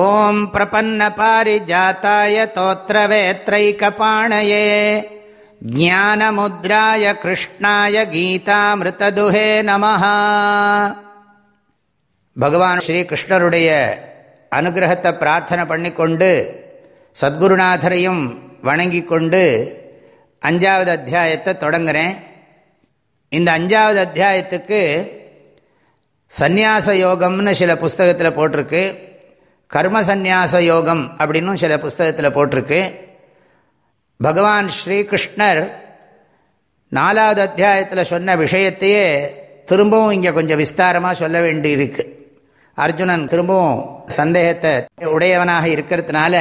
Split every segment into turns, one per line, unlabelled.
ॐ प्रपन्नपारिजाताय तोत्रवेत्रैकपाणये ज्ञानमुद्राय कृष्णाय கீதாமிருத்ததுஹே நமः பகவான் ஸ்ரீகிருஷ்ணருடைய அனுகிரகத்தை பிரார்த்தனை பண்ணிக்கொண்டு சத்குருநாதரையும் வணங்கி கொண்டு அஞ்சாவது அத்தியாயத்தை தொடங்குறேன் இந்த அஞ்சாவது அத்தியாயத்துக்கு சந்நியாச யோகம்னு சில புஸ்தகத்தில் போட்டிருக்கு கர்ம சந்நியாச யோகம் அப்படின்னும் சில புஸ்தகத்தில் போட்டிருக்கு. பகவான் ஸ்ரீகிருஷ்ணர் நாலாவது அத்தியாயத்தில் சொன்ன விஷயத்தையே திரும்பவும் இங்கே கொஞ்சம் விஸ்தாரமாக சொல்ல வேண்டியிருக்கு. அர்ஜுனன் திரும்பவும் சந்தேகத்தை உடையவனாக இருக்கிறதுனால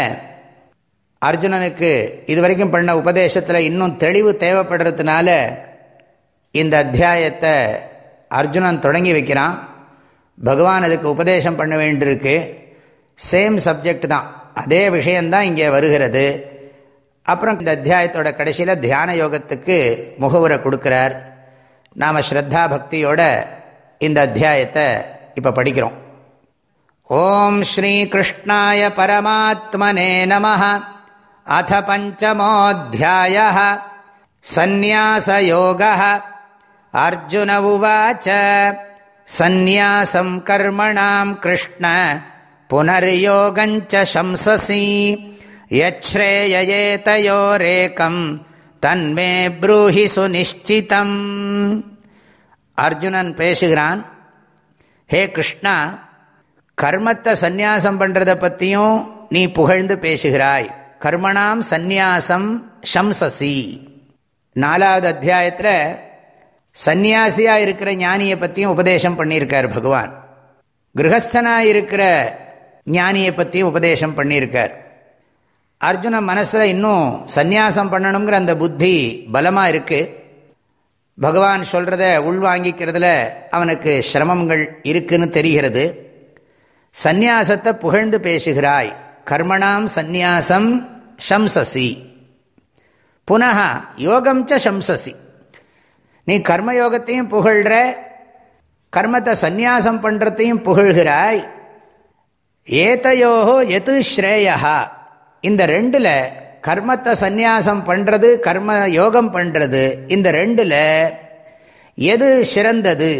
அர்ஜுனனுக்கு இதுவரைக்கும் பண்ண உபதேசத்தில் இன்னும் தெளிவு தேவைப்படுறதுனால இந்த அத்தியாயத்தை அர்ஜுனன் தொடங்கி வைக்கிறான். பகவான் அதுக்கு உபதேசம் பண்ண வேண்டியிருக்கு. சேம் சப்ஜெக்ட் தான். அதே விஷயந்தான் இங்கே வருகிறது. அப்புறம் இந்த அத்தியாயத்தோட கடைசியில் தியான யோகத்துக்கு முகவுரை கொடுக்குறார். நாம் ஸ்ரத்தா பக்தியோட இந்த அத்தியாயத்தை இப்போ படிக்கிறோம். ஓம் ஸ்ரீ கிருஷ்ணாய பரமாத்மனே நம அத பஞ்சமோத்தியாய சந்நியாசயோக அர்ஜுன உவாச்ச. சந்நியாசம் கர்மணாம் கிருஷ்ண. புனர்யோகஞ்ச சம்சசி யச்ரேயேதயோரேகம் தன்மே ப்ரூஹி சுனிஷ்சிதம் அர்ஜுனன் பேசுகிறான் ஹே கிருஷ்ணா கர்மத்தை சந்நியாசம் பண்ணுறதை பற்றியும் நீ புகழ்ந்து பேசுகிறாய். கர்மணாம் சந்நியாசம் ஷம்சசி நாலாவது அத்தியாயத்தில் சந்நியாசியாக இருக்கிற ஞானியை பற்றியும் உபதேசம் பண்ணியிருக்கார் பகவான். கிரகஸ்தனாக இருக்கிற ஞானியை பற்றியும் உபதேசம் பண்ணியிருக்கார். அர்ஜுன மனசில் இன்னும் சந்நியாசம் பண்ணணுங்கிற அந்த புத்தி பலமாக இருக்குது பகவான் சொல்கிறத உள்வாங்கிக்கிறதுல அவனுக்கு சிரமங்கள் இருக்குன்னு தெரிகிறது. சந்நியாசத்தை புகழ்ந்து பேசுகிறாய். கர்மணாம் சந்நியாசம் ஷம்சசி. புனக யோகம் சம்சசி நீ கர்மயோகத்தையும் புகழ்கிற கர்மத்தை சந்நியாசம் பண்ணுறதையும் புகழ்கிறாய். ஏதையோஹோ எது ஸ்ரேயா இந்த ரெண்டில் கர்மத்தை சந்நியாசம் பண்ணுறது கர்ம யோகம் பண்ணுறது இந்த ரெண்டில் எது சிறந்தது?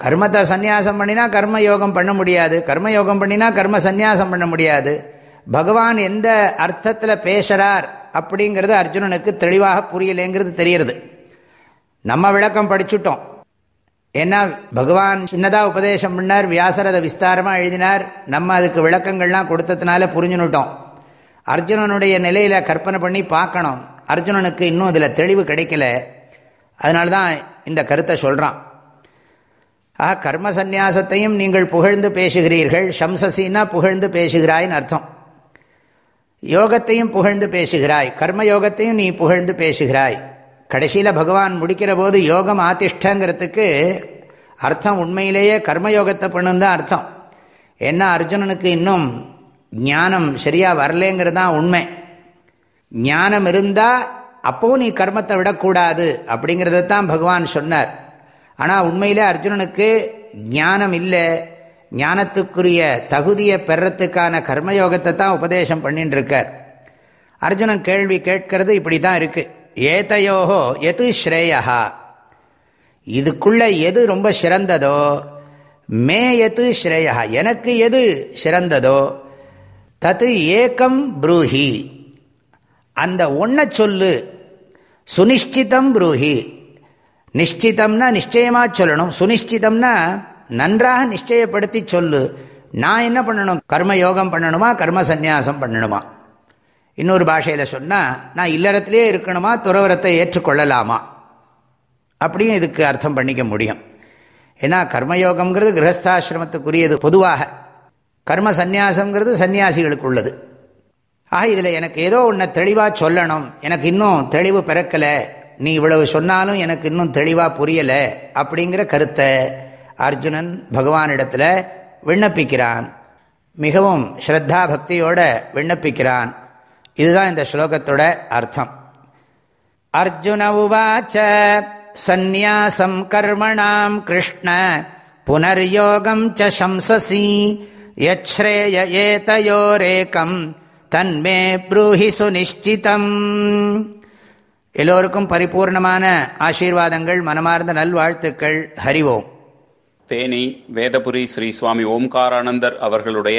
கர்மத்தை சந்நியாசம் பண்ணினா கர்ம யோகம் பண்ண முடியாது கர்ம யோகம் பண்ணினா கர்ம சந்நியாசம் பண்ண முடியாது. பகவான் எந்த அர்த்தத்தில் பேசுகிறார் அப்படிங்கிறது அர்ஜுனனுக்கு தெளிவாக புரியலேங்கிறது தெரியுது நம்ம விளக்கம் படிச்சுட்டோம். ஏன்னா பகவான் சின்னதாக உபதேசம் பண்ணார் வியாசர் அதை விஸ்தாரமாக எழுதினார். நம்ம அதுக்கு விளக்கங்கள்லாம் கொடுத்ததுனால புரிஞ்சுனுட்டோம். அர்ஜுனனுடைய நிலையில் கற்பனை பண்ணி பார்க்கணும். அர்ஜுனனுக்கு இன்னும் அதில் தெளிவு கிடைக்கல. அதனால தான் இந்த கருத்தை சொல்கிறான் ஆக கர்ம சந்நியாசத்தையும் நீங்கள் புகழ்ந்து பேசுகிறீர்கள். ஷம்சசின்னா புகழ்ந்து பேசுகிறாய்னு அர்த்தம். யோகத்தையும் புகழ்ந்து பேசுகிறாய். கர்ம யோகத்தையும் நீ புகழ்ந்து பேசுகிறாய். கடைசியில் பகவான் முடிக்கிற போது யோகம் ஆதிஷ்டங்கிறதுக்கு அர்த்தம் உண்மையிலேயே கர்மயோகத்தை பண்ணுன்னு தான் அர்த்தம். ஏன்னா அர்ஜுனனுக்கு இன்னும் ஞானம் சரியாக வரலேங்கிறது தான் உண்மை. ஞானம் இருந்தால் அப்போவும் நீ கர்மத்தை விடக்கூடாது அப்படிங்கிறத தான் பகவான் சொன்னார். ஆனால் உண்மையிலே அர்ஜுனனுக்கு ஞானம் இல்லை. ஞானத்துக்குரிய தகுதியை பெறத்துக்கான கர்மயோகத்தை தான் உபதேசம் பண்ணிட்டு இருக்கார். அர்ஜுனன் கேள்வி கேட்கறது இப்படி தான் இருக்குது ஏதையோ எது ஸ்ரேயா இதுக்குள்ள எது ரொம்ப சிறந்ததோ மே எது ஸ்ரேயா எனக்கு எது சிறந்ததோ தத்து ஏக்கம் ப்ரூஹி. அந்த ஒன்றை சொல்லு சுனிஷ்டிதம் ப்ரூஹி. நிஷ்டிதம்னா நிச்சயமாக சொல்லணும். சுனிஷ்டிதம்னா நன்றாக நிச்சயப்படுத்தி சொல்லு. நான் என்ன பண்ணணும்? கர்ம யோகம் பண்ணணுமா? கர்ம சந்நியாசம் பண்ணணுமா? இன்னொரு பாஷையில் சொன்னால் நான் இல்லறத்திலே இருக்கணுமா துறவரத்தை ஏற்றுக்கொள்ளலாமா? அப்படியும் இதுக்கு அர்த்தம் பண்ணிக்க முடியும். ஏன்னா கர்மயோகம்ங்கிறது கிரகஸ்தாசிரமத்துக்குரியது பொதுவாக. கர்ம சந்நியாசங்கிறது சன்னியாசிகளுக்கு உள்ளது ஆக இதில் எனக்கு ஏதோ ஒன்றை தெளிவாக சொல்லணும். எனக்கு இன்னும் தெளிவு பிறக்கலை. நீ இவ்வளவு சொன்னாலும் எனக்கு இன்னும் தெளிவாக புரியலை அப்படிங்கிற கருத்தை அர்ஜுனன் பகவானிடத்தில் விண்ணப்பிக்கிறான். மிகவும் ஸ்ரத்தா பக்தியோட விண்ணப்பிக்கிறான். இதுதான் இந்த ஸ்லோகத்தோட அர்த்தம். அர்ஜுன உவாச்ச சந்நியாசம் கர்மணாம் கிருஷ்ண புனர்யோகம் ச சம்சசி யச்ரேய ஏதயோரேகம் தன்மே ப்ரூஹி சுனிஷ்டிதம். எல்லோருக்கும் பரிபூர்ணமான ஆசீர்வாதங்கள் மனமார்ந்த நல்வாழ்த்துக்கள் ஹரிவோம்
தேனி வேதபுரி ஸ்ரீ சுவாமி ஓம்காரானந்தர் அவர்களுடைய